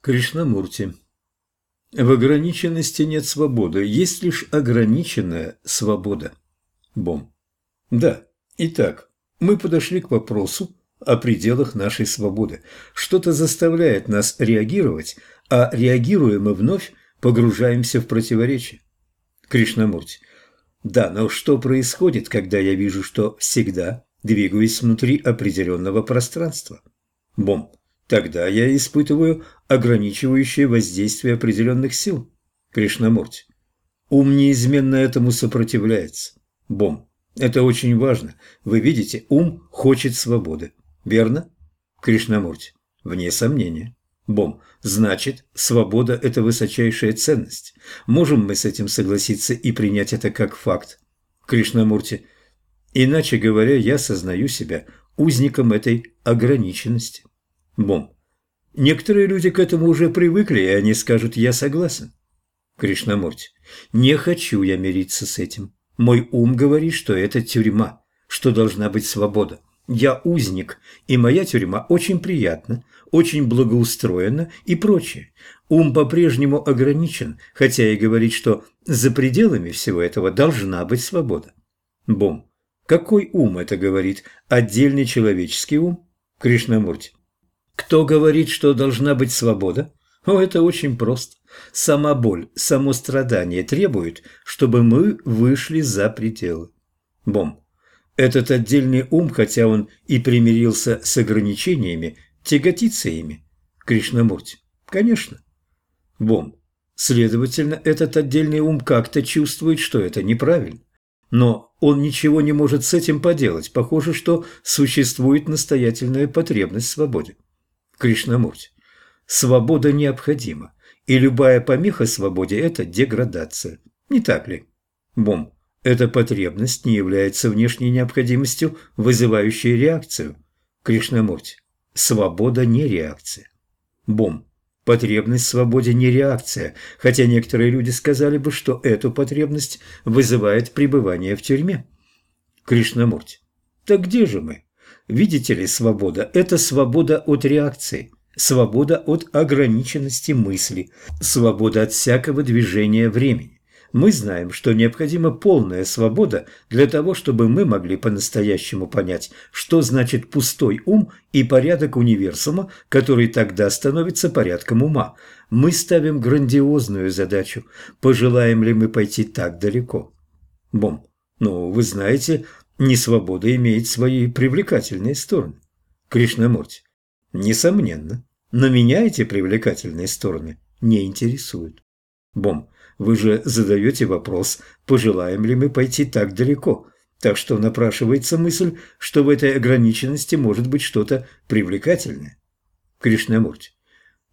Кришнамурти. В ограниченности нет свободы, есть лишь ограниченная свобода. Бом. Да, итак, мы подошли к вопросу о пределах нашей свободы. Что-то заставляет нас реагировать, а реагируя мы вновь погружаемся в противоречие. Кришнамурти. Да, но что происходит, когда я вижу, что всегда двигаюсь внутри определенного пространства? Бом. Тогда я испытываю ограничивающее воздействие определенных сил. Кришнамурти. Ум неизменно этому сопротивляется. Бом. Это очень важно. Вы видите, ум хочет свободы. Верно? Кришнамурти. Вне сомнения. Бом. Значит, свобода – это высочайшая ценность. Можем мы с этим согласиться и принять это как факт? Кришнамурти. Иначе говоря, я сознаю себя узником этой ограниченности. Бом. Некоторые люди к этому уже привыкли, и они скажут «я согласен». Кришнамурти. Не хочу я мириться с этим. Мой ум говорит, что это тюрьма, что должна быть свобода. Я узник, и моя тюрьма очень приятна, очень благоустроена и прочее. Ум по-прежнему ограничен, хотя и говорит, что за пределами всего этого должна быть свобода. Бом. Какой ум это говорит? Отдельный человеческий ум? Кришнамурти. Кто говорит, что должна быть свобода? О, это очень просто. Сама боль, само страдание требует, чтобы мы вышли за пределы. Бом. Этот отдельный ум, хотя он и примирился с ограничениями, тяготится ими. Кришнамурти. Конечно. Бом. Следовательно, этот отдельный ум как-то чувствует, что это неправильно. Но он ничего не может с этим поделать. Похоже, что существует настоятельная потребность в свободе. Кришнамурти. Свобода необходима, и любая помеха свободе – это деградация. Не так ли? Бом. Эта потребность не является внешней необходимостью, вызывающей реакцию. Кришнамурти. Свобода не реакция. Бом. Потребность в свободе не реакция, хотя некоторые люди сказали бы, что эту потребность вызывает пребывание в тюрьме. Кришнамурти. Так где же мы? Видите ли, свобода – это свобода от реакции, свобода от ограниченности мысли, свобода от всякого движения времени. Мы знаем, что необходима полная свобода для того, чтобы мы могли по-настоящему понять, что значит пустой ум и порядок универсума, который тогда становится порядком ума. Мы ставим грандиозную задачу. Пожелаем ли мы пойти так далеко? Бом. Ну, вы знаете, Несвобода имеет свои привлекательные стороны. Кришнамурти. Несомненно. Но меня эти привлекательные стороны не интересуют. Бом, вы же задаете вопрос, пожелаем ли мы пойти так далеко. Так что напрашивается мысль, что в этой ограниченности может быть что-то привлекательное. Кришнамурти.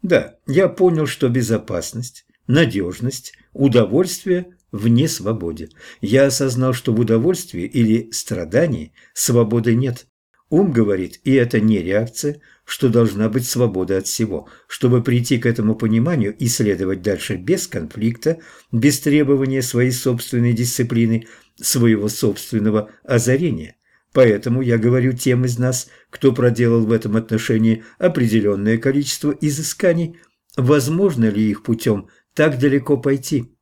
Да, я понял, что безопасность, надежность, удовольствие в несвободе. Я осознал, что в удовольствии или страдании свободы нет. Ум говорит, и это не реакция, что должна быть свобода от всего. Чтобы прийти к этому пониманию и следовать дальше без конфликта, без требования своей собственной дисциплины, своего собственного озарения. Поэтому я говорю тем из нас, кто проделал в этом отношении определенное количество изысканий, возможно ли их путем так далеко пойти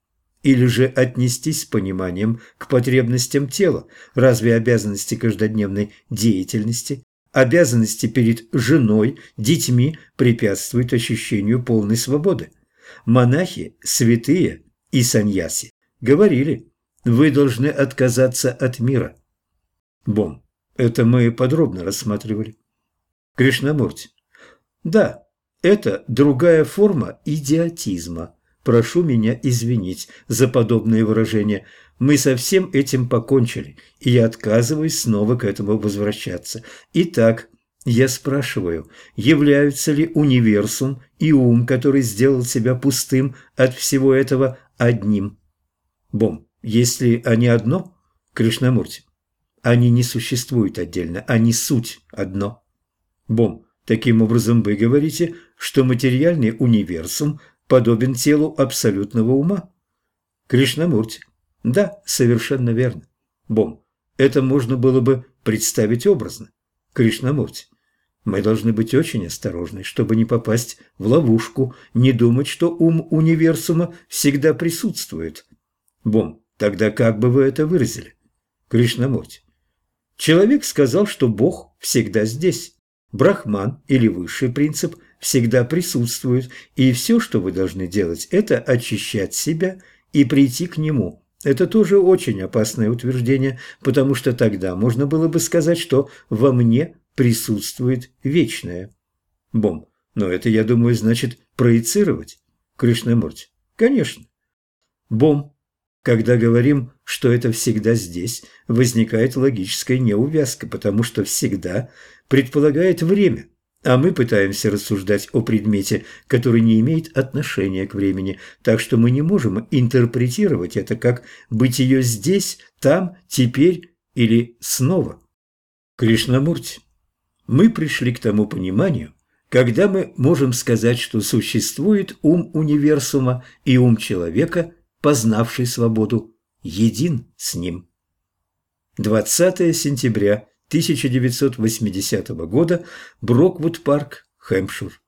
или же отнестись с пониманием к потребностям тела, разве обязанности каждодневной деятельности, обязанности перед женой, детьми препятствуют ощущению полной свободы. Монахи, святые и саньяси говорили, вы должны отказаться от мира. Бом, это мы подробно рассматривали. Кришнамурти, да, это другая форма идиотизма – Прошу меня извинить за подобные выражения. Мы со всем этим покончили, и я отказываюсь снова к этому возвращаться. Итак, я спрашиваю, являются ли универсум и ум, который сделал себя пустым от всего этого, одним? Бом, если они одно, Кришнамурти, они не существуют отдельно, они суть одно. Бом, таким образом вы говорите, что материальный универсум – подобен телу абсолютного ума? Кришнамурти. Да, совершенно верно. Бом. Это можно было бы представить образно. Кришнамурти. Мы должны быть очень осторожны, чтобы не попасть в ловушку, не думать, что ум универсума всегда присутствует. Бом, тогда как бы вы это выразили? Кришнамурти. Человек сказал, что Бог всегда здесь. Брахман или высший принцип всегда присутствует, и все, что вы должны делать, это очищать себя и прийти к нему. Это тоже очень опасное утверждение, потому что тогда можно было бы сказать, что во мне присутствует вечное. Бом, но это, я думаю, значит проецировать. Кришнамурти. Конечно. Бом, когда говорим, что это всегда здесь, возникает логическая неувязка, потому что всегда предполагает время, а мы пытаемся рассуждать о предмете, который не имеет отношения к времени, так что мы не можем интерпретировать это как быть ее здесь, там, теперь или снова. Кришнамурти, мы пришли к тому пониманию, когда мы можем сказать, что существует ум универсума и ум человека, познавший свободу, един с ним. 20 сентября 1980 года, Броквуд-парк, Хэмпшир.